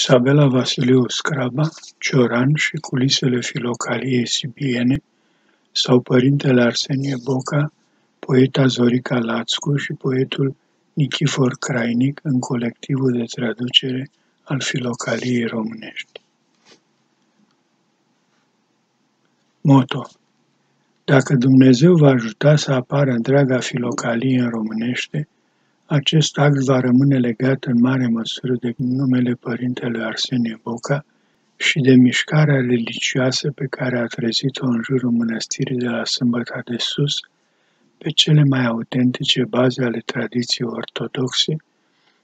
Isabela Vasiliu Scraba, Cioran și culisele filocaliei sibiene sau părintele Arsenie Boca, poeta Zorica Lațcu și poetul Nichifor Crainic în colectivul de traducere al filocaliei românești. Moto Dacă Dumnezeu va ajuta să apară întreaga filocalie în românește, acest act va rămâne legat în mare măsură de numele Părintelui Arsenie Boca și de mișcarea religioasă pe care a trezit-o în jurul mănăstirii de la Sâmbăta de Sus, pe cele mai autentice baze ale tradiției ortodoxe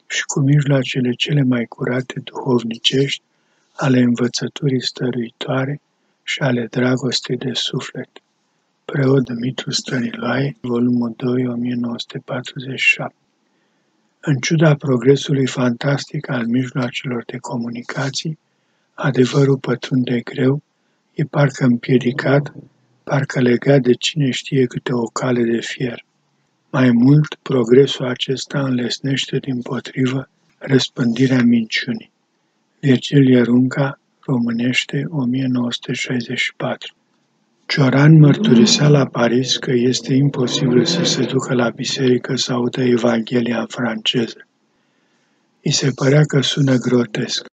și cu mijloacele cele mai curate duhovnicești ale învățăturii stăruitoare și ale dragostei de suflet. Preot Dumitru Stăniloae, volumul 2, 1947 în ciuda progresului fantastic al mijloacelor de comunicații, adevărul pătrunde greu, e parcă împiedicat, parcă legat de cine știe câte o cale de fier. Mai mult, progresul acesta înlesnește din potrivă răspândirea minciunii. Virgil Runca, românește, 1964 Cioran mărturisea la Paris că este imposibil să se ducă la biserică să audă Evanghelia în franceză. I se părea că sună grotesc.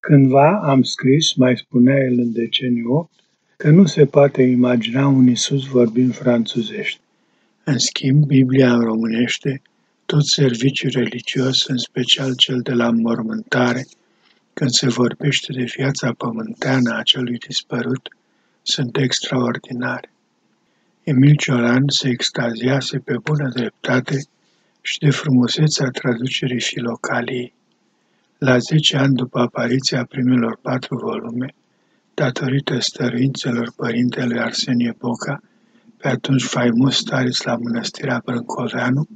Cândva am scris, mai spunea el în deceniu 8, că nu se poate imagina un Isus vorbind franțuzește. În schimb, Biblia în românește, tot serviciul religios, în special cel de la mormântare, când se vorbește de viața pământeană a celui dispărut, sunt extraordinare. Emil Cioran se extaziase pe bună dreptate și de frumusețea traducerii filocaliei. La zece ani după apariția primilor patru volume, datorită stăruințelor părintelui Arsenie Boca, pe atunci faimos stareț la mănăstirea Brâncoveanu,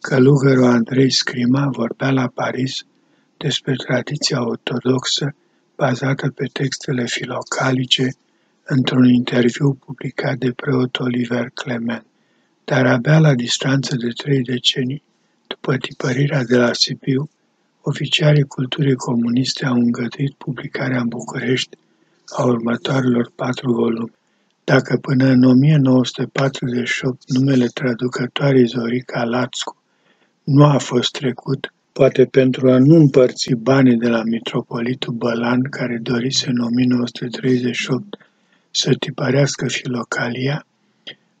călugărul Andrei Scrima vorbea la Paris despre tradiția ortodoxă bazată pe textele filocalice într-un interviu publicat de preot Oliver Clement, dar abia la distanță de trei decenii, după tipărirea de la Sibiu, oficialii culturii comuniste au îngăduit publicarea în București a următoarelor patru volume. Dacă până în 1948 numele traducătoarei Zorica Lațcu nu a fost trecut, poate pentru a nu împărți banii de la mitropolitul Bălan, care dorise în 1938 să tipărească filocalia,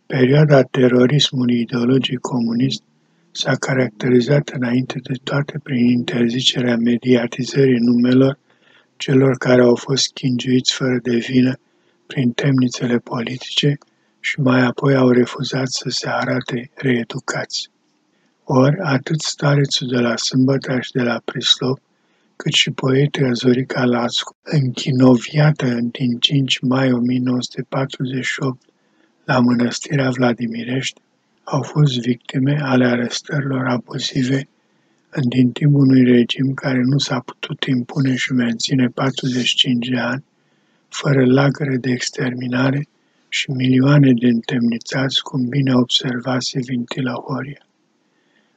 perioada terorismului ideologic comunist s-a caracterizat înainte de toate prin interzicerea mediatizării numelor celor care au fost chingiuiți fără de vină prin temnițele politice și mai apoi au refuzat să se arate reeducați. Ori, atât starețul de la Sâmbăta și de la Prislop, cât și poetul Zorica Lascu, închinoviată din 5 mai 1948 la mănăstirea Vladimirești, au fost victime ale arestărilor abuzive în din timpul unui regim care nu s-a putut impune și menține 45 de ani, fără lagăre de exterminare și milioane de întemnițați, cum bine observase Vintila Horia.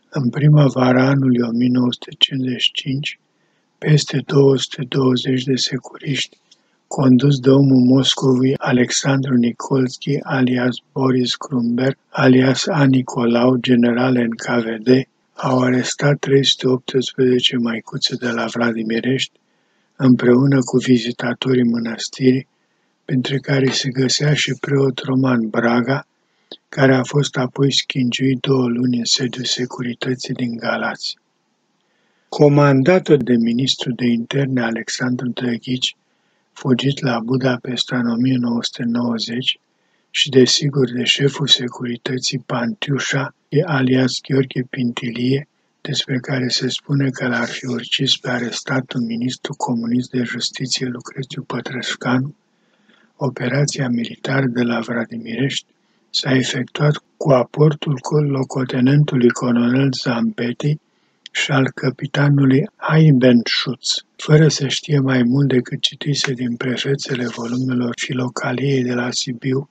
În primăvara anului 1955, peste 220 de securiști, condus de omul Moscovului Alexandru Nikolski, alias Boris Krumberg, alias A. Nicolau, general în KVD, au arestat 318 maicuțe de la Vladimirești, împreună cu vizitatorii mănăstirii, printre care se găsea și preot Roman Braga, care a fost apoi schingiuit două luni în sediul securității din Galați. Comandatul de ministru de interne Alexandru Drăghici, fugit la Budapesta în 1990, și desigur de șeful securității Pantiușa, alias Gheorghe Pintilie, despre care se spune că l-ar fi urcis pe arestatul ministru comunist de justiție Lucrețiu Pătrășcanu, operația militară de la Vladimirești s-a efectuat cu aportul locotenentului colonel Zampetti, și al capitanului Eibenschutz, fără să știe mai mult decât citise din prefețele volumelor filocaliei de la Sibiu,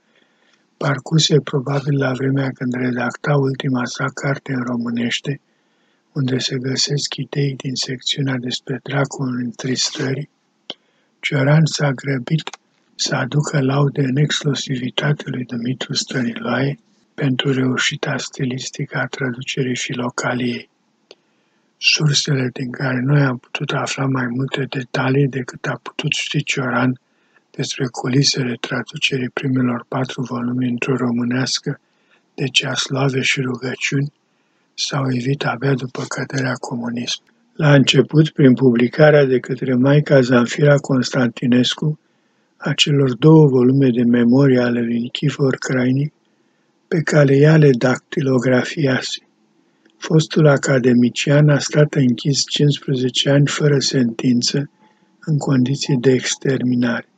parcuse probabil la vremea când redacta ultima sa carte în românește, unde se găsesc idei din secțiunea despre dracul întristării, Cioran s-a grăbit să aducă laude în exclusivitate lui Dumitru Stăniloae pentru reușita stilistică a traducerii filocaliei. Sursele din care noi am putut afla mai multe detalii decât a putut ști Cioran despre culisele traducerii primelor patru volume într-o românească de ceaslave și rugăciuni, s-au evit abia după căderea comunismului. La început, prin publicarea de către Maica Zanfira Constantinescu a celor două volume de memorie ale lui Nichifor Crainic, pe care ea le dactilografiase. Fostul academician a stat închis 15 ani fără sentință, în condiții de exterminare.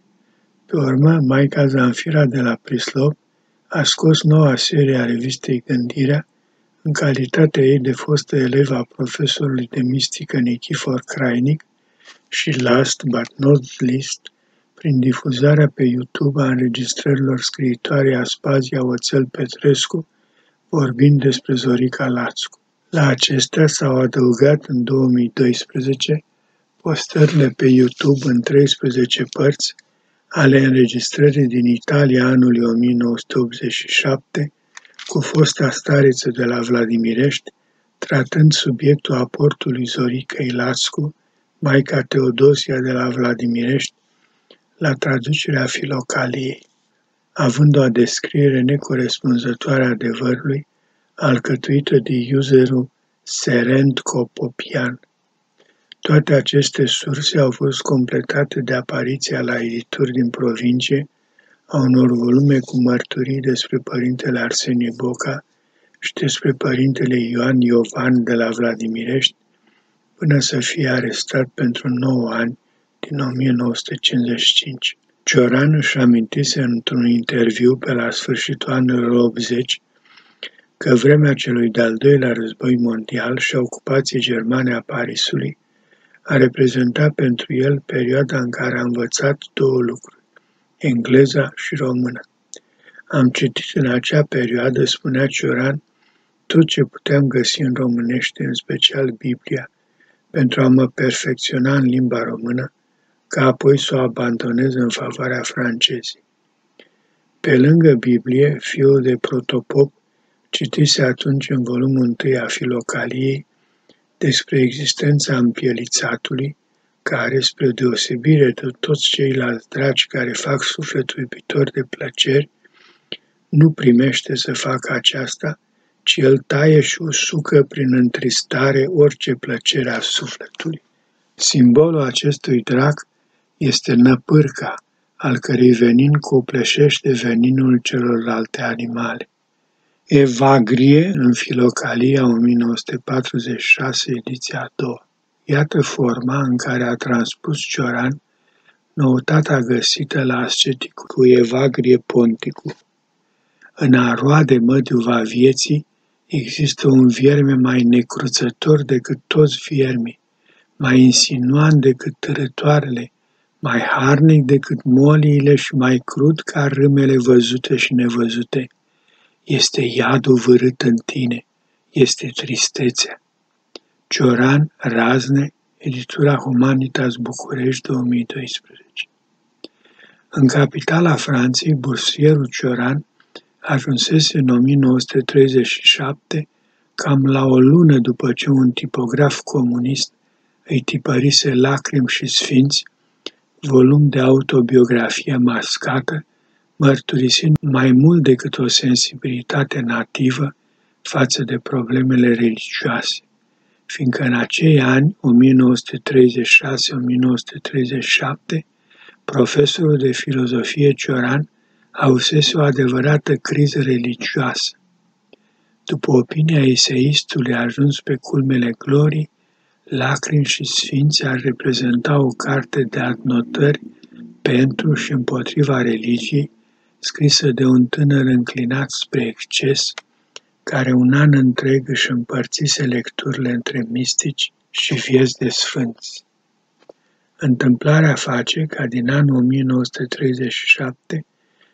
Pe urmă, Maica Zanfira de la Prislop a scos noua serie a revistei Gândirea, în calitatea ei de fostă elevă a profesorului de mistică Nichifor Crainic și last but not least, prin difuzarea pe YouTube a înregistrărilor scriitoarei Aspazia Oțel Petrescu, vorbind despre Zorica Lațcu. La acestea s-au adăugat în 2012 postările pe YouTube în 13 părți ale înregistrării din Italia anului 1987 cu fosta stareță de la Vladimirești, tratând subiectul aportului Zorica Ilascu, Maica Teodosia de la Vladimirești, la traducerea filocaliei, având o descriere necorespunzătoare a adevărului, alcătuită de userul Serent Copopian. Toate aceste surse au fost completate de apariția la edituri din provincie a unor volume cu mărturii despre părintele Arsenie Boca și despre părintele Ioan Iovan de la Vladimirești, până să fie arestat pentru 9 ani din 1955. Cioran își amintise într-un interviu pe la sfârșitul anilor 80 că vremea celui de-al doilea război mondial și a ocupației germane a Parisului a reprezentat pentru el perioada în care a învățat două lucruri, engleza și română. Am citit în acea perioadă, spunea Cioran, tot ce puteam găsi în românește, în special Biblia, pentru a mă perfecționa în limba română, ca apoi să o abandonez în favoarea francezii. Pe lângă Biblie, fiul de protopop citise atunci în volumul întâi a Filocaliei despre existența împielițatului, care, spre deosebire de toți ceilalți dragi care fac sufletul iubitor de plăceri, nu primește să facă aceasta, ci el taie și usucă prin întristare orice plăcere a sufletului. Simbolul acestui drac este năpârca, al cărei venin copleșește veninul celorlalte animale. Evagrie în Filocalia 1946, ediția a doua. Iată forma în care a transpus Cioran noutatea găsită la asceticul Evagrie Ponticu. În a roade măduva vieții există un vierme mai necruțător decât toți viermii, mai insinuant decât târătoarele, mai harnic decât moliile și mai crud ca râmele văzute și nevăzute. Este iadul vârât în tine, este tristețea. Cioran Razne, editura Humanitas București 2012 În capitala Franței, bursierul Cioran ajunsese în 1937, cam la o lună după ce un tipograf comunist îi tipărise lacrimi și sfinți, volum de autobiografie mascată, mărturisind mai mult decât o sensibilitate nativă față de problemele religioase, fiindcă în acei ani, 1936-1937, profesorul de filozofie Cioran avusese o adevărată criză religioasă. După opinia eseistului ajuns pe culmele glorii, Lacrimi și Sfinți ar reprezenta o carte de adnotări pentru și împotriva religiei, scrisă de un tânăr înclinat spre exces, care un an întreg își împărțise lecturile între mistici și vieți de sfânți. Întâmplarea face ca din anul 1937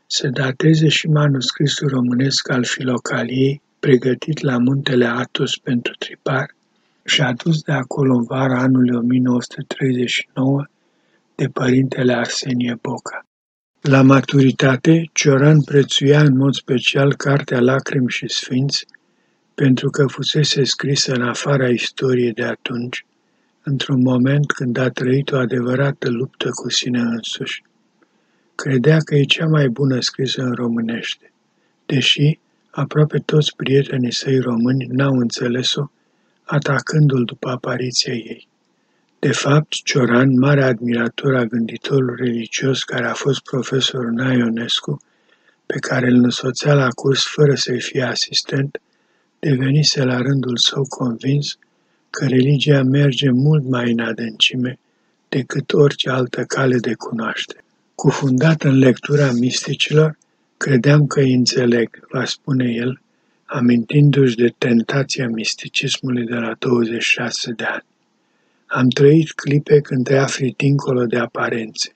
să dateze și manuscrisul românesc al filocaliei, pregătit la muntele Atos pentru tripar, și adus de acolo în vara anului 1939 de părintele Arsenie Boca. La maturitate, Cioran prețuia în mod special cartea Lacrimi și Sfinți, pentru că fusese scrisă în afara istoriei de atunci, într-un moment când a trăit o adevărată luptă cu sine însuși. Credea că e cea mai bună scrisă în românește, deși aproape toți prietenii săi români n-au înțeles-o, atacându-l după apariția ei. De fapt, Cioran, mare admirator a gânditorului religios care a fost profesorul Naionescu, pe care îl însoțea la curs fără să-i fie asistent, devenise la rândul său convins că religia merge mult mai în adâncime decât orice altă cale de cunoaștere. Cufundat în lectura misticilor, credeam că îi înțeleg, va spune el, amintindu-și de tentația misticismului de la 26 de ani. Am trăit clipe când te afli dincolo de aparențe.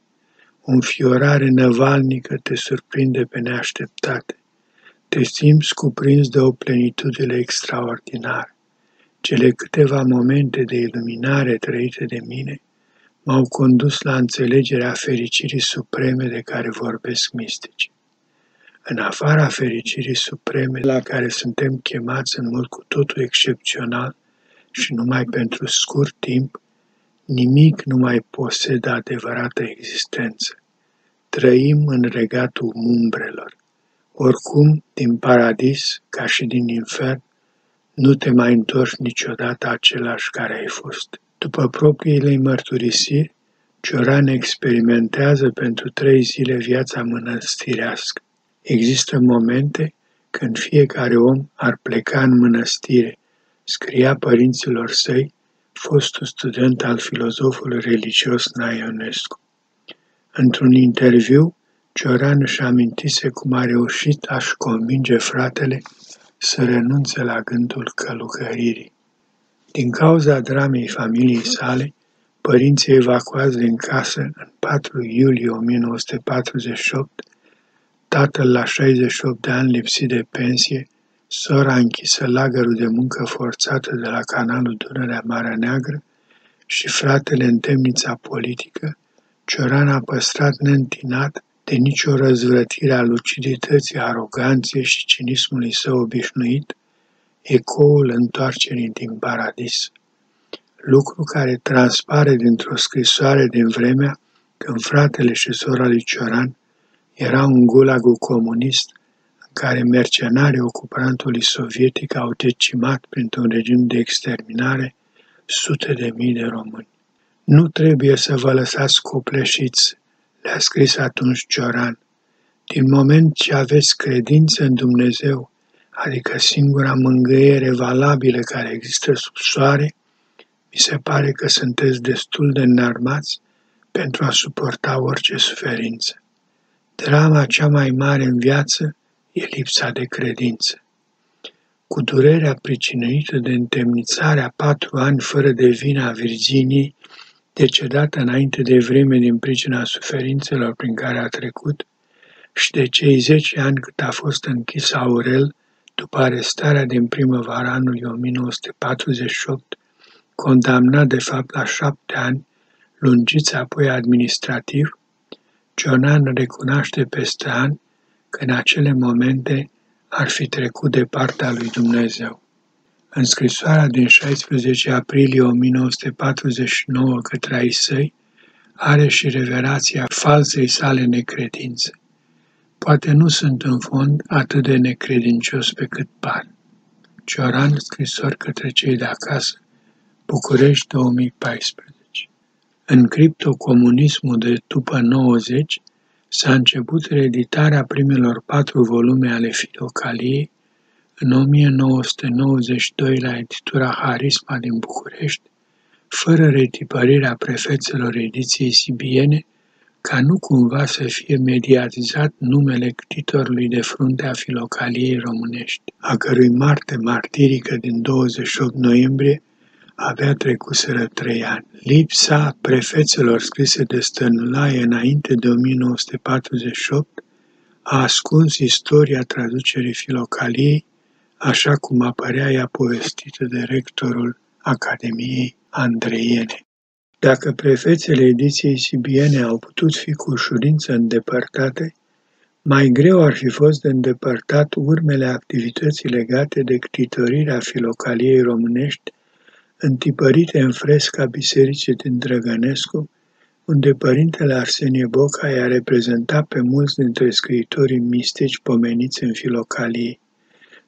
O fiorare năvalnică te surprinde pe neașteptate. Te simți cuprins de o plenitudine extraordinară. Cele câteva momente de iluminare trăite de mine m-au condus la înțelegerea fericirii supreme de care vorbesc mistici. În afara fericirii supreme la care suntem chemați în mod cu totul excepțional și numai pentru scurt timp, nimic nu mai posedă adevărată existență. Trăim în regatul umbrelor. Oricum, din paradis, ca și din infern, nu te mai întorci niciodată același care ai fost. După propriile mărturisiri, Cioran experimentează pentru trei zile viața mănăstirească. Există momente când fiecare om ar pleca în mănăstire, scria părinților săi, fostul student al filozofului religios Naionescu. Într-un interviu, Cioran își amintise cum a reușit a-și convinge fratele să renunțe la gândul călugăririi. Din cauza dramei familiei sale, părinții evacuați din casă în 4 iulie 1948, tatăl la 68 de ani lipsit de pensie, sora închisă lagărul de muncă forțată de la canalul Dunărea Marea Neagră și fratele în temnița politică, Cioran a păstrat neîntinat de nicio răzvrătire a lucidității, aroganței și cinismului său obișnuit, ecoul întoarcerii din paradis. Lucru care transpare dintr-o scrisoare din vremea când fratele și sora lui Cioran erau în gulagul comunist în care mercenarii ocupantului sovietic au decimat printr-un regim de exterminare sute de mii de români. Nu trebuie să vă lăsați copleșiți le-a scris atunci Cioran, din moment ce aveți credință în Dumnezeu, adică singura mângâiere valabilă care există sub soare, mi se pare că sunteți destul de înarmați pentru a suporta orice suferință. Drama cea mai mare în viață e lipsa de credință. Cu durerea pricinuită de întemnițarea patru ani fără de vină a Virginiei, decedată înainte de vreme din pricina suferințelor prin care a trecut, și de cei zece ani cât a fost închis Aurel după arestarea din primăvara anului 1948, condamnat de fapt la șapte ani, lungiți apoi administrativ, Cionan recunoaște peste ani că în acele momente ar fi trecut de partea lui Dumnezeu. În scrisoarea din 16 aprilie 1949 către ai săi, are și revelația falsei sale necredințe. Poate nu sunt în fond atât de necredincios pe cât par. Cioran, scrisori către cei de acasă, București 2014. În criptocomunismul de după 90 s-a început reeditarea primelor patru volume ale Filocaliei, în 1992 la editura Harisma din București, fără retipărirea prefețelor ediției sibiene, ca nu cumva să fie mediatizat numele ctitorului de frunte a filocaliei românești, a cărui Marte martirică din 28 noiembrie avea trecuseră trei ani. Lipsa prefețelor scrise de Stănulaie înainte de 1948 a ascuns istoria traducerii filocaliei așa cum apărea ea povestită de rectorul Academiei Andreiene. Dacă prefețele ediției sibiene au putut fi cu ușurință îndepărtate, mai greu ar fi fost de îndepărtat urmele activității legate de ctitorirea filocaliei românești, întipărite în fresca bisericii din Drăgănescu, unde părintele Arsenie Boca i-a reprezentat pe mulți dintre scriitorii mistici pomeniți în filocalie.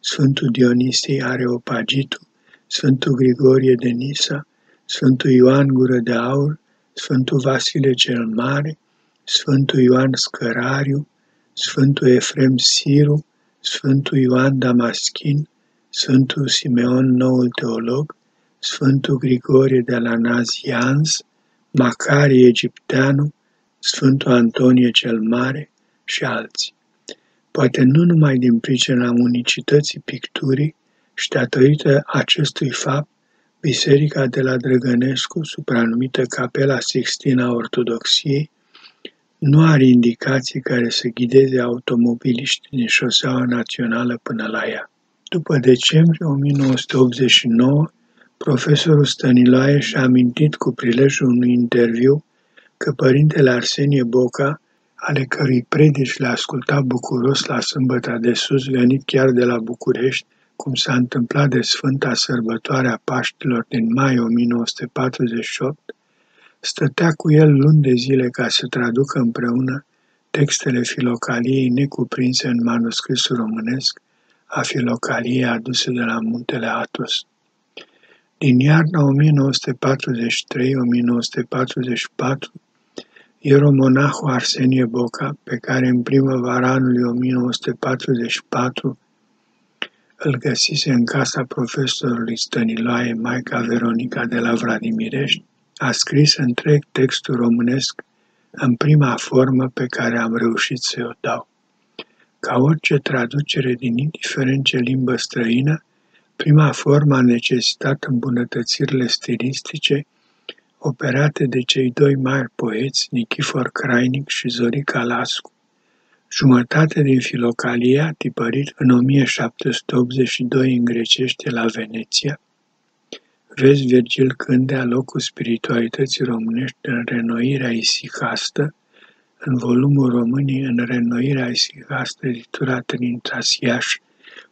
Sfântul Dionisie Areopagitu, Sfântul Grigorie de Nisa, Sfântul Ioan Gură de Aur, Sfântul Vasile cel Mare, Sfântul Ioan Scărariu, Sfântul Efrem Siru, Sfântul Ioan Damaschin, Sfântul Simeon Noul Teolog, Sfântul Grigorie de la Nazianz, Macarie Egipteanu, Sfântul Antonie cel Mare și alții. Poate nu numai din pricina unicității picturii și datorită acestui fapt, Biserica de la Drăgănescu, supranumită Capela Sixtina Ortodoxiei, nu are indicații care să ghideze automobiliști din șoseaua națională până la ea. După decembrie 1989, profesorul Stăniloae și-a amintit cu prilejul unui interviu că părintele Arsenie Boca, ale cărui predici le asculta bucuros la sâmbăta de sus, venit chiar de la București, cum s-a întâmplat de Sfânta Sărbătoare a Paștilor din mai 1948, stătea cu el luni de zile ca să traducă împreună textele filocaliei necuprinse în manuscrisul românesc a filocaliei aduse de la muntele Atos. Din iarna 1943-1944, ieromonahul Arsenie Boca, pe care în primăvara anului 1944 îl găsise în casa profesorului Stăniloae, Maica Veronica de la Vladimirești, a scris întreg textul românesc în prima formă pe care am reușit să o dau. Ca orice traducere din indiferent ce limbă străină, prima formă a necesitat îmbunătățirile stilistice operate de cei doi mari poeți, Nichifor Crainic și Zorica Lascu. Jumătate din Filocalia, tipărit în 1782 în grecește la Veneția, Vezi Virgil Cândea, locul spiritualității românești în renoirea isicastă, în volumul Românii în renoirea isicastă, editura Trinitas Iași,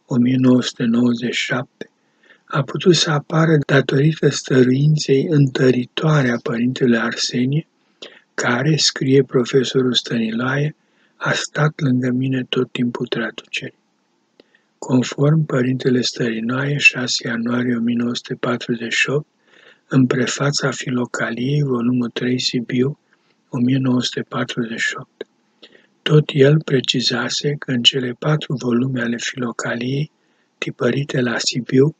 1997, a putut să apară datorită stăruinței întăritoare a părintele Arsenie, care, scrie profesorul Stănilaie, a stat lângă mine tot timpul traducerii. Conform Părintele Stărinoae, 6 ianuarie 1948, în prefața Filocaliei, volumul 3 Sibiu, 1948. Tot el precizase că în cele patru volume ale Filocaliei, tipărite la Sibiu,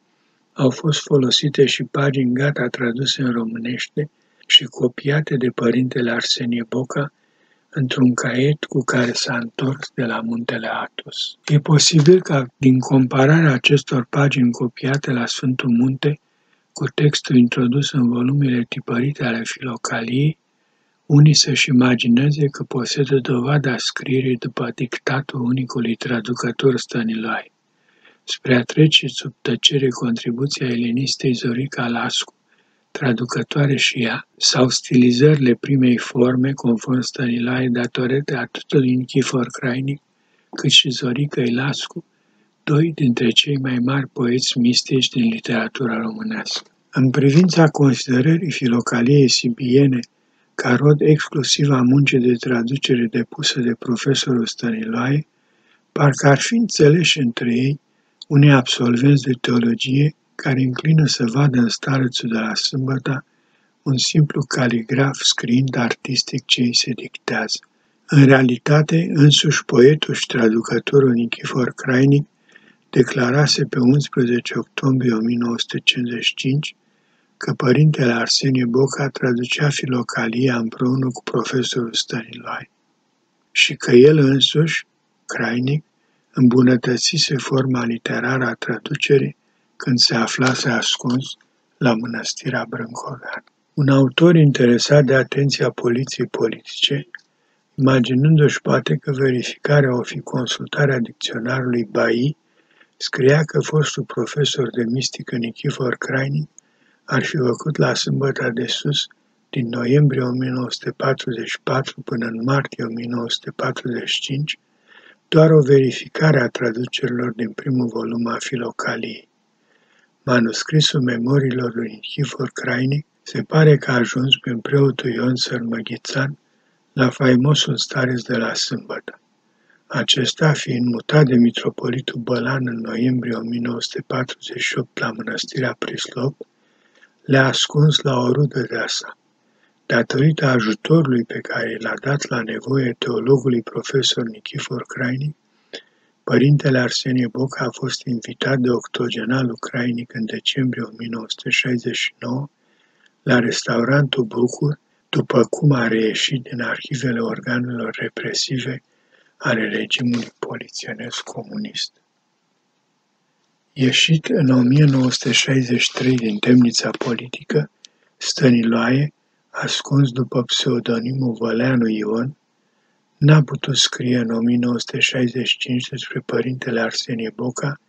au fost folosite și pagini gata traduse în românește și copiate de părintele Arsenie Boca într-un caiet cu care s-a întors de la muntele Atos. E posibil ca, din compararea acestor pagini copiate la Sfântul Munte cu textul introdus în volumele tipărite ale filocaliei, unii să-și imagineze că posedă dovada scrierii după dictatul unicului traducător Stăniloae. Spre a trece sub tăcere contribuția elenistei Zorica Lascu, traducătoare și ea, sau stilizările primei forme, conform Stănilae, datorate atât lui Nichifor Crainic, cât și Zorica Ilascu, doi dintre cei mai mari poeți mistici din literatura românească. În privința considerării filocaliei sibiene ca rod exclusiv a muncii de traducere depusă de profesorul Stăniloae, parcă ar fi înțeleși între ei unei absolvenți de teologie care înclină să vadă în starețul de la sâmbătă un simplu caligraf scriind artistic ce îi se dictează. În realitate, însuși poetul și traducătorul Nichifor Crainic declarase pe 11 octombrie 1955 că părintele Arsenie Boca traducea filocalia împreună cu profesorul Stăniloae și că el însuși, Crainic, îmbunătățise forma literară a traducerii când se aflase ascuns la mănăstirea Brâncovean. Un autor interesat de atenția poliției politice, imaginându-și poate că verificarea o fi consultarea dicționarului Bai, scria că fostul profesor de mistică Nichifor Crainic ar fi făcut la sâmbăta de sus, din noiembrie 1944 până în martie 1945, doar o verificare a traducerilor din primul volum a Filocaliei. Manuscrisul memoriilor lui Nichifor Crainic se pare că a ajuns prin preotul Ion Sărmăghițan la faimosul stareț de la sâmbătă. Acesta, fiind mutat de mitropolitul Bălan în noiembrie 1948 la mănăstirea Prislop, le-a ascuns la o rudă de sa. Datorită ajutorului pe care l-a dat la nevoie teologului profesor Nichifor Crainic, părintele Arsenie Boca a fost invitat de octogenalul Crainic în decembrie 1969 la restaurantul Bucur, după cum a reieșit din arhivele organelor represive ale regimului polițienesc comunist. Ieșit în 1963 din temnița politică, Stăniloae, ascuns după pseudonimul Văleanu Ion, n-a putut scrie în 1965 despre părintele Arsenie Boca,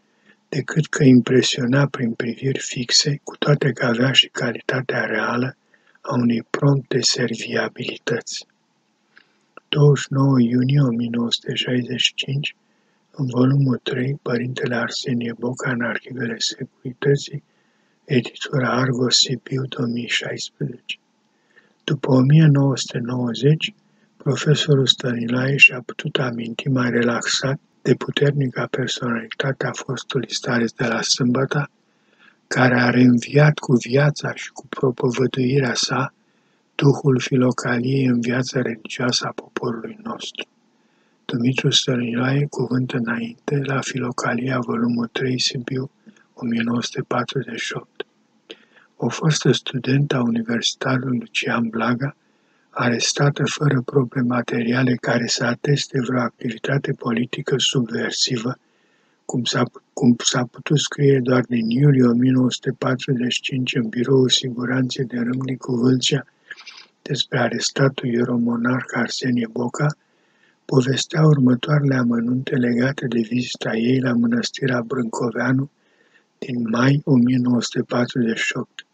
decât că impresiona prin priviri fixe, cu toate că avea și calitatea reală a unei prompte serviabilități. 29 iunie 1965, în volumul 3, Părintele Arsenie Boca în Arhivele Securității, editura Argos Sibiu 2016. După 1990, profesorul Stănilae și-a putut aminti mai relaxat de puternica personalitate a fostului stareț de la Sâmbăta, care a reînviat cu viața și cu propovăduirea sa Duhul filocaliei în viața religioasă a poporului nostru. Dumitru Stăniloae, cuvânt înainte, la Filocalia, volumul 3, Sibiu, 1948. O fostă studentă a Universitarului Lucian Blaga, arestată fără probe materiale care să ateste vreo activitate politică subversivă, cum s-a, cum s-a putut scrie doar din iulie 1945 în biroul siguranței de Râmnicu Vâlcea, despre arestatul ieromonarh Arsenie Boca, povestea următoarele amănunte legate de vizita ei la mănăstirea Brâncoveanu din mai 1948.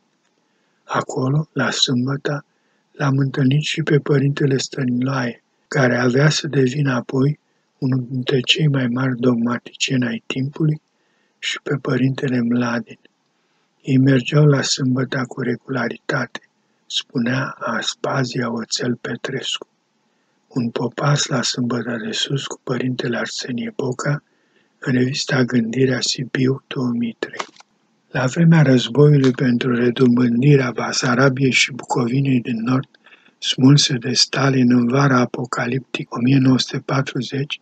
Acolo, la sâmbătă, l-am întâlnit și pe părintele Stăniloae, care avea să devină apoi unul dintre cei mai mari dogmaticieni ai timpului, și pe părintele Mladin. Ei mergeau la sâmbătă cu regularitate, spunea Aspazia Oțel Petrescu. Un popas la sâmbătă de sus cu părintele Arsenie Boca în revista Gândirea Sibiu 2003. La vremea războiului pentru redumândirea Basarabiei și Bucovinei din Nord, smulse de Stalin în vara apocaliptic 1940,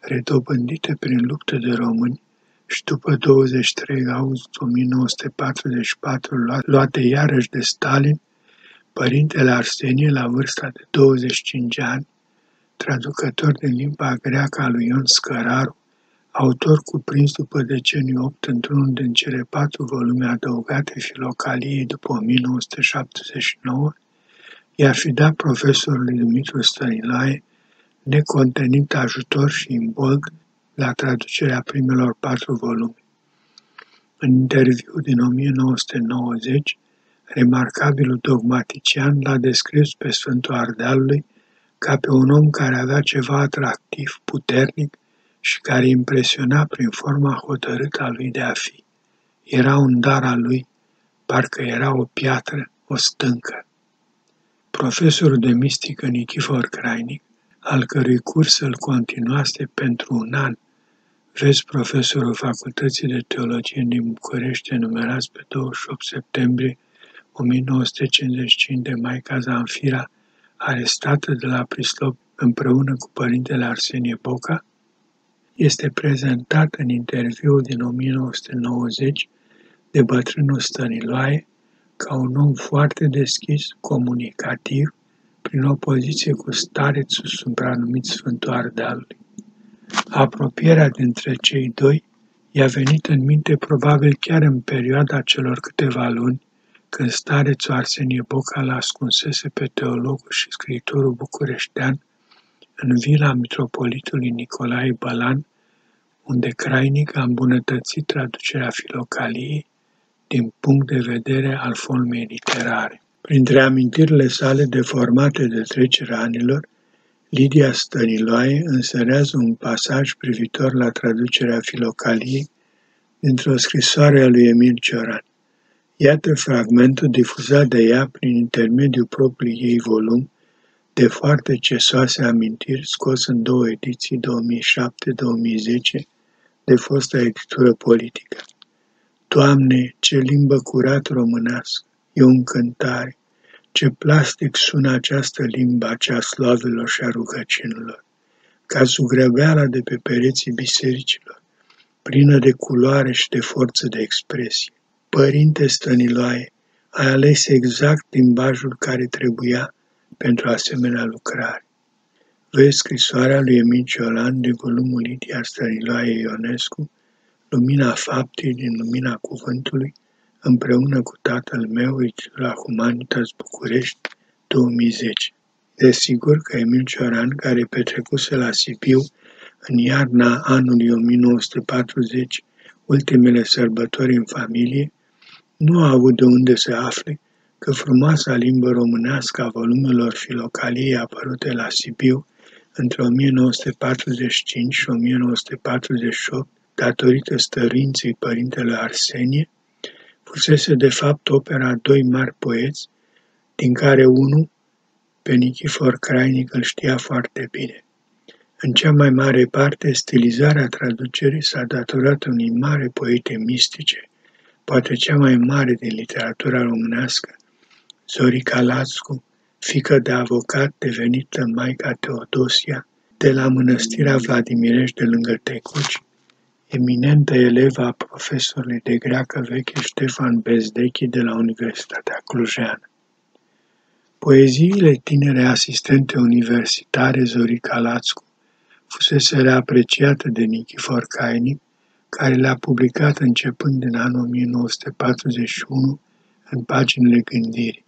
redobândite prin luptă de români, și după 23 august 1944 luate iarăși de Stalin, Părintele Arsenie, la vârsta de 25 ani, traducător din limba greacă a lui Ion Scăraru, autor cuprins după deceniu 8 într-unul din cele patru volume adăugate filocaliei după 1979, i-ar fi dat profesorului Dumitru Stănilae necontenit ajutor și imbold la traducerea primelor patru volume. În interviu din 1990, remarcabilul dogmatician l-a descris pe Sfântul Ardealului ca pe un om care avea ceva atractiv, puternic și care impresiona prin forma hotărâtă a lui de a fi. Era un dar al lui, parcă era o piatră, o stâncă. Profesorul de mistică Nichifor Crainic, al cărui curs îl continuaste pentru un an, vezi profesorul Facultății de Teologie din București, enumerați pe 28 septembrie 1955 de Maica Zanfira, arestată de la Prislop împreună cu părintele Arsenie Boca, este prezentat în interviul din 1990 de bătrânul Stăniloae ca un om foarte deschis, comunicativ, prin opoziție cu starețul supranumit Sfântul Ardealului. Apropierea dintre cei doi i-a venit în minte probabil chiar în perioada celor câteva luni când starețul Arsenie Boca l ascunsese pe teologul și scriitorul bucureștean în vila mitropolitului Nicolae Bălan, unde Crainic a îmbunătățit traducerea filocaliei din punct de vedere al formei literare. Printre amintirile sale deformate de trecerea anilor, Lidia Stăniloae însărează un pasaj privitor la traducerea filocaliei dintr-o scrisoare a lui Emil Cioran. Iată fragmentul difuzat de ea prin intermediul propriului ei volum de foarte cesoase amintiri scos în două ediții 2007-2010 de fosta editură politică. Doamne, ce limbă curat românească, e o încântare, ce plastic sună această limbă a ceaslavelor și a rugăciunilor, ca zugrăveala de pe pereții bisericilor, plină de culoare și de forță de expresie. Părinte Stăniloae, ai ales exact limbajul care trebuia pentru asemenea lucrare. Vezi scrisoarea lui Emil Ciolan de volumul Lidia Stăniloae Ionescu, Lumina faptei din lumina cuvântului, împreună cu tatăl meu la Humanitas București 2010. Desigur că Emil Cioran, care petrecuse la Sibiu în iarna anului 1940 ultimele sărbători în familie, nu a avut de unde să afle că frumoasa limbă românească a volumelor filocaliei apărute la Sibiu între 1945 și 1948, datorită stărinței părintele Arsenie, fusese de fapt opera a doi mari poeți, din care unul, pe Nichifor Crainic, îl știa foarte bine. În cea mai mare parte, stilizarea traducerii s-a datorat unui mare poete mistice, poate cea mai mare din literatura românească, Zorica Lascu, fică de avocat devenită Maica Teodosia, de la mănăstirea Vladimirești de lângă Tecuci, eminentă elevă a profesorului de greacă veche Ștefan Bezdechi de la Universitatea Clujeană. Poeziile tinere asistente universitare Zorica Lațcu fusese reapreciată de Nichifor Cainic, care le-a publicat începând din anul 1941 în paginile gândirii.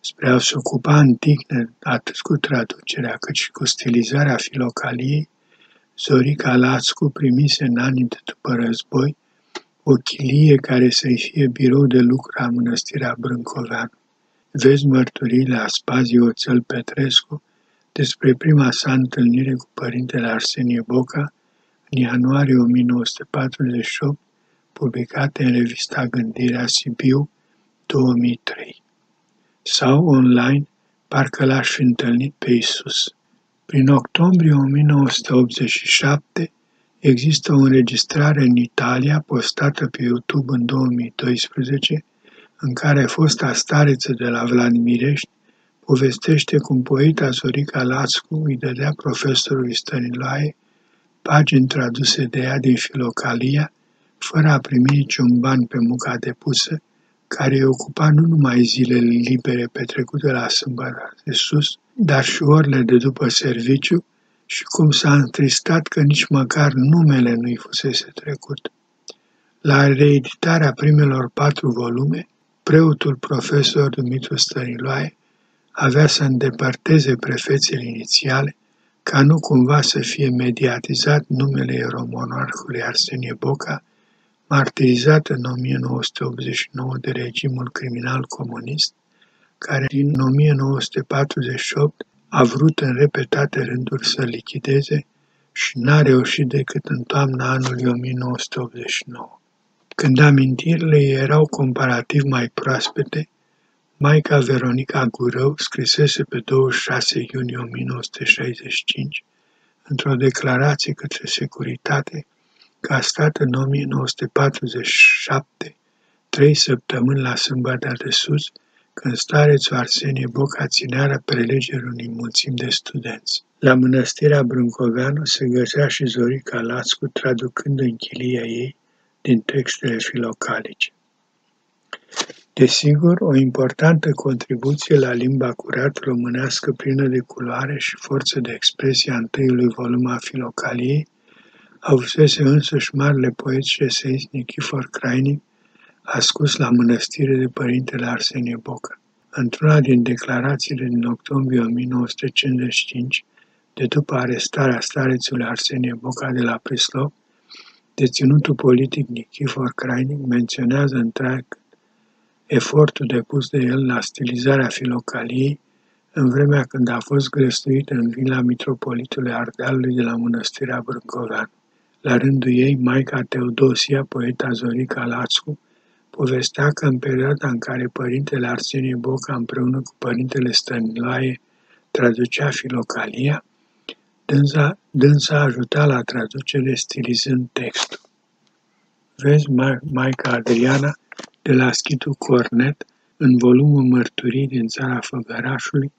Spre a se ocupa în tihnă atât cu traducerea cât și cu stilizarea filocaliei, Zorica Lascu primise în anii de după război o chilie care să-i fie birou de lucru a mănăstirea Brâncoveanu. Vezi mărturile a Spazii Oțel Petrescu despre prima sa întâlnire cu părintele Arsenie Boca în ianuarie 1948, publicate în revista Gândirea Sibiu 2003. Sau online, parcă l-aș fi întâlnit pe Isus. Prin octombrie 1987 există o înregistrare în Italia postată pe YouTube în 2012 în care fosta stareță de la Vladimirești povestește cum poeta Zorica Lascu îi dădea profesorului Stăniloae pagini traduse de ea din Filocalia, fără a primi niciun ban pe muca depusă, care îi ocupa nu numai zilele libere petrecute la sâmbătă de sus, dar și orele de după serviciu și cum s-a întristat că nici măcar numele nu-i fusese trecut. La reeditarea primelor patru volume, preotul profesor Dumitru Stăniloae avea să îndepărteze prefețele inițiale ca nu cumva să fie mediatizat numele eromonarhului Arsenie Boca, martirizat în 1989 de regimul criminal comunist, care din 1948 a vrut în repetate rânduri să lichideze și n-a reușit decât în toamna anului 1989. Când amintirile erau comparativ mai proaspete, Maica Veronica Gurău scrisese pe 26 iunie 1965, într-o declarație către securitate, că a stat în 1947, trei săptămâni la Sâmbăta de Sus, când starețul Arsenie Boca ținea la prelegeri unui mulțim de studenți. La mănăstirea Brâncoveanu se găsea și Zorica Lascu traducând în chilia ei din textele filocalice. Desigur, o importantă contribuție la limba curat românească plină de culoare și forță de expresie a întâiului volum a filocaliei, avusese însăși marele poet și eseist Nichifor Crainic, ascus la mănăstire de părintele Arsenie Bocă. Într-una din declarațiile din octombrie 1955, de după arestarea starețului Arsenie Boca de la Prislop, Deținutul politic Nichifor Crainic menționează întreg efortul depus de el la stilizarea filocaliei în vremea când a fost grăstuit în vila mitropolitului Ardealului de la mănăstirea Brâncoveanu. La rândul ei, Maica Teodosia, poeta Zorica Lațcu, povestea că în perioada în care părintele Arsenie Boca împreună cu părintele Stăniloae traducea filocalia, dânsa, dânsa ajuta la traducere stilizând textul. Vezi Maica Adriana de la Schitul Cornet în volumul Mărturii din țara Făgărașului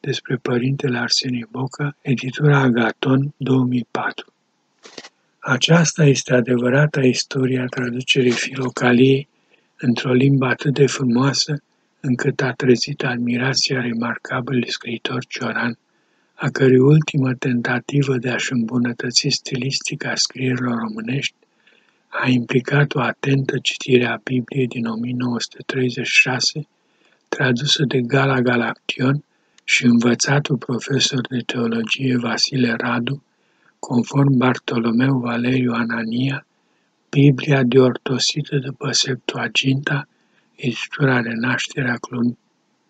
despre părintele Arsenie Boca, editura Agaton 2004. Aceasta este adevărata istoria traducerii filocaliei într-o limbă atât de frumoasă încât a trezit admirația remarcabilului scriitor Cioran, a cărui ultimă tentativă de a-și îmbunătăți stilistica scrierilor românești a implicat o atentă citire a Bibliei din 1936, tradusă de Gala Galaction și învățatul profesor de teologie Vasile Radu, conform Bartolomeu Valeriu Anania, Biblia deortosită după Septuaginta, editura Renașterea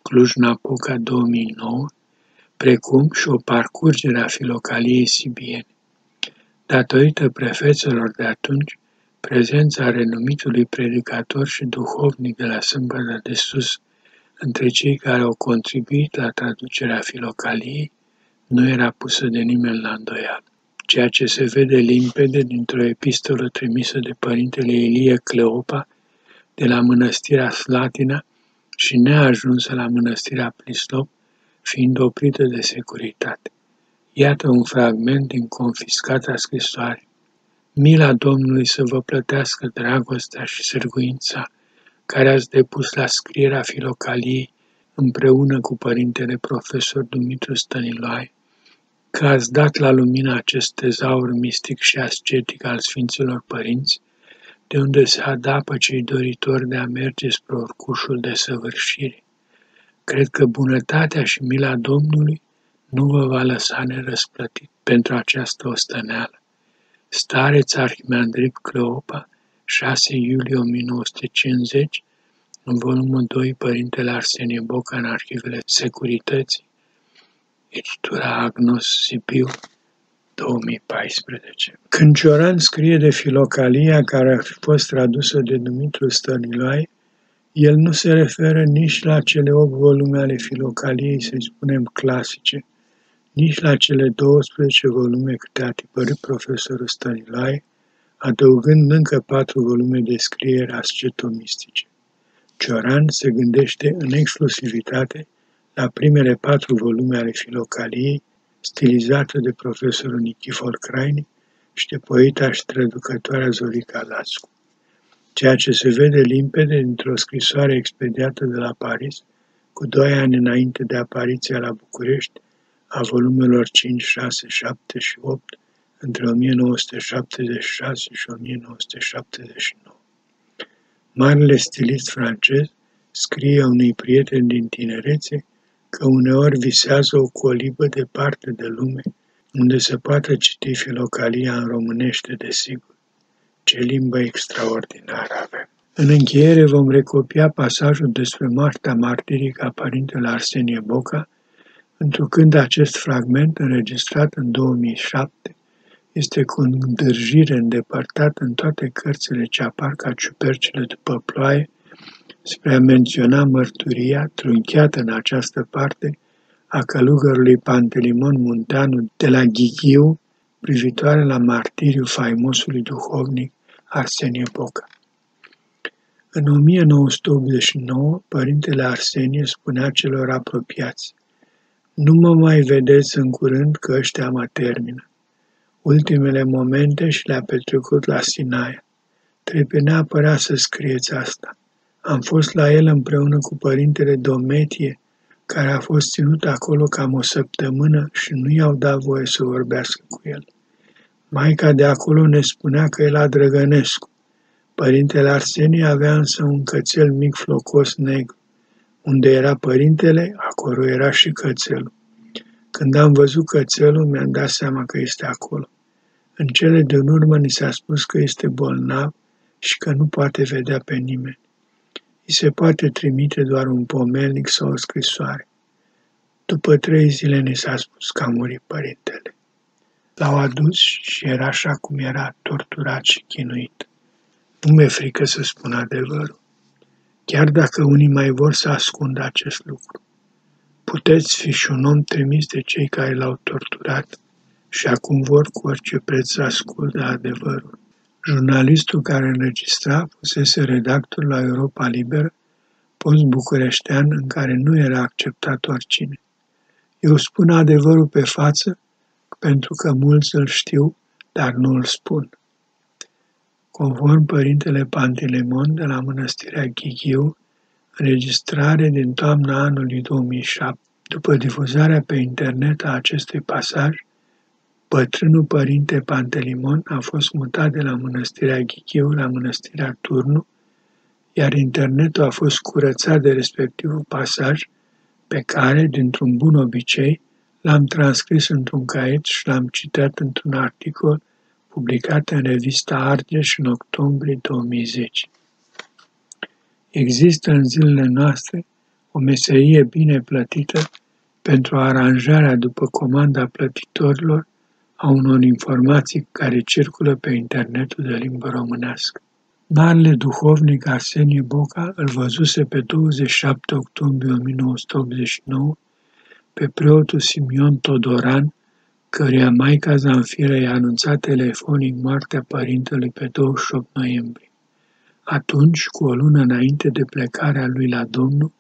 Cluj-Napoca 2009, precum și o parcurgere a filocaliei sibiene. Datorită prefețelor de atunci, prezența renumitului predicator și duhovnic de la Sâmbătă de Sus între cei care au contribuit la traducerea filocaliei nu era pusă de nimeni la îndoială ceea ce se vede limpede dintr-o epistolă trimisă de părintele Ilie Cleopa de la mănăstirea Slatina și neajunsă la mănăstirea Plislop, fiind oprită de securitate. Iată un fragment din confiscata scrisoare. Mila Domnului să vă plătească dragostea și sârguința care ați depus la scrierea filocaliei împreună cu părintele profesor Dumitru Stăniloae, că ați dat la lumină acest tezaur mistic și ascetic al Sfinților Părinți, de unde se adapă cei doritori de a merge spre orcușul de săvârșire. Cred că bunătatea și mila Domnului nu vă va lăsa nerăsplătit pentru această ostăneală. Stareț Arhimandrit Cleopa, 6 iulie 1950, în volumul 2, Părintele Arsenie Boca în Arhivele Securității, editura Agnos Sibiu, 2014. Când Cioran scrie de filocalia care a fost tradusă de Dumitru Stăniloae, el nu se referă nici la cele 8 volume ale filocaliei, să spunem, clasice, nici la cele 12 volume câte a tipărit profesorul Stăniloae, adăugând încă patru volume de scriere ascetomistice. Cioran se gândește în exclusivitate la primele patru volume ale filocaliei, stilizată de profesorul Nichifor Craini și de poeta și traducătoarea Zorica Lascu. Ceea ce se vede limpede dintr-o scrisoare expediată de la Paris, cu doi ani înainte de apariția la București a volumelor 5, 6, 7 și 8 între 1976 și 1979. Marele stilist francez scrie unui prieten din tinerețe că uneori visează o colibă departe de lume, unde se poate citi filocalia în românește, desigur. Ce limbă extraordinară avem! În încheiere vom recopia pasajul despre moartea martirică a părintele Arsenie Boca, întrucând acest fragment înregistrat în 2007 este cu îndârjire îndepărtat în toate cărțile ce apar ca ciupercile după ploaie spre a menționa mărturia trunchiată în această parte a călugărului Pantelimon Munteanu de la Ghighiu, privitoare la martiriul faimosului duhovnic Arsenie Boca. În 1989, părintele Arsenie spunea celor apropiați, Nu mă mai vedeți în curând că ăștia mă termină. Ultimele momente și le-a petrecut la Sinaia. Trebuie neapărat să scrieți asta. Am fost la el împreună cu părintele Dometie, care a fost ținut acolo cam o săptămână și nu i-au dat voie să vorbească cu el. Maica de acolo ne spunea că la Drăgănescu. Părintele Arsenie avea însă un cățel mic flocos negru. Unde era părintele, acolo era și cățelul. Când am văzut cățelul, mi-am dat seama că este acolo. În cele din urmă ni s-a spus că este bolnav și că nu poate vedea pe nimeni. I se poate trimite doar un pomelnic sau o scrisoare. După trei zile ni s-a spus că a murit părintele. L-au adus și era așa cum era, torturat și chinuit. Nu mi-e frică să spun adevărul, chiar dacă unii mai vor să ascundă acest lucru. Puteți fi și un om trimis de cei care l-au torturat și acum vor cu orice preț să asculte adevărul. Jurnalistul care înregistra fusese redactor la Europa Liberă, post bucureștean în care nu era acceptat oricine. Eu spun adevărul pe față pentru că mulți îl știu, dar nu îl spun. Conform Părintele Pantelemon de la Mănăstirea Ghighiu, înregistrare din toamna anului 2007, după difuzarea pe internet a acestui pasaj, bătrânul părinte Pantelimon a fost mutat de la Mănăstirea Ghichiu la Mănăstirea Turnu, iar internetul a fost curățat de respectivul pasaj pe care, dintr-un bun obicei, l-am transcris într-un caiet și l-am citat într-un articol publicat în revista Argeș în octombrie 2010. Există în zilele noastre o meserie bine plătită pentru aranjarea după comanda plătitorilor a unor informații care circulă pe internetul de limbă românească. Marele duhovnic Arsenie Boca îl văzuse pe 27 octombrie 1989 pe preotul Simion Todoran, căreia Maica Zanfiră i-a anunțat telefonic moartea părintelui pe 28 noiembrie. Atunci, cu o lună înainte de plecarea lui la Domnul,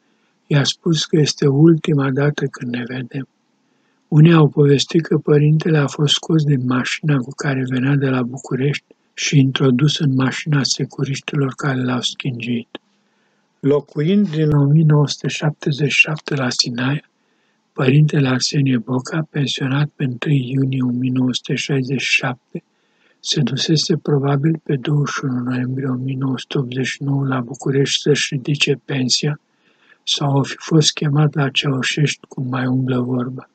i-a spus că este ultima dată când ne vedem. Unii au povestit că părintele a fost scos din mașina cu care venea de la București și introdus în mașina securiștilor care l-au schingiit. Locuind din 1977 la Sinaia, părintele Arsenie Boca, pensionat pe 1 iunie 1967, se dusese probabil pe 21 noiembrie 1989 la București să-și ridice pensia sau o fi fost chemat la Ceaușești cum mai umblă vorba.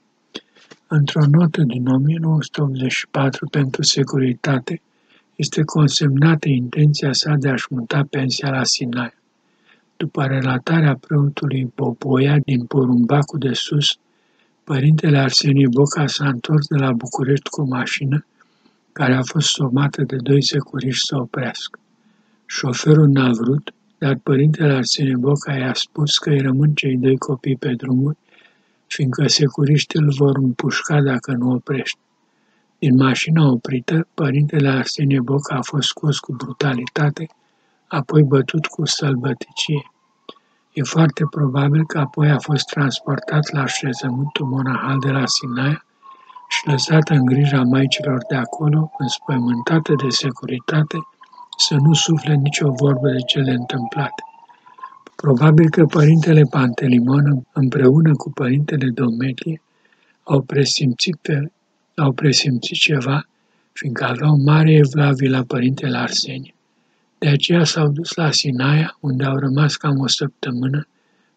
Într-o notă din 1984 pentru securitate, este consemnată intenția sa de a-și muta pensia la Sinai. După relatarea preotului Boboia din Porumbacul de Sus, părintele Arsenie Boca s-a întors de la București cu o mașină care a fost somată de doi securiști să oprească. Șoferul n-a vrut, dar părintele Arsenie Boca i-a spus că îi rămân cei doi copii pe drumuri fiindcă securiștii îl vor împușca dacă nu oprește. Din mașina oprită, părintele Arsenie Boca a fost scos cu brutalitate, apoi bătut cu sălbăticie. E foarte probabil că apoi a fost transportat la așezământul monahal de la Sinaia și lăsat în grija maicilor de acolo, înspăimântată de securitate, să nu sufle nicio vorbă de cele întâmplate. Probabil că părintele Pantelimon împreună cu părintele Dometie au presimțit, pe, au presimțit ceva, fiindcă aveau mare evlavie la părintele Arsenie. De aceea s-au dus la Sinaia, unde au rămas cam o săptămână,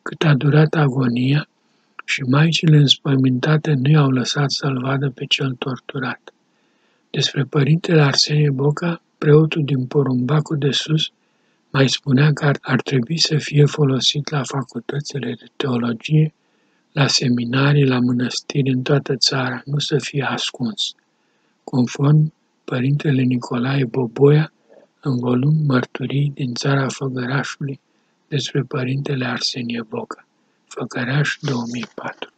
cât a durat agonia și maicile înspământate nu i-au lăsat să-l vadă pe cel torturat. Despre părintele Arsenie Boca, preotul din porumbacul de sus, mai spunea că ar, ar trebui să fie folosit la facultățile de teologie, la seminarii, la mănăstiri în toată țara, nu să fie ascuns. Conform Părintele Nicolae Boboia, în volum Mărturii din țara Făgărașului despre Părintele Arsenie Boca, Făgăraș 2004.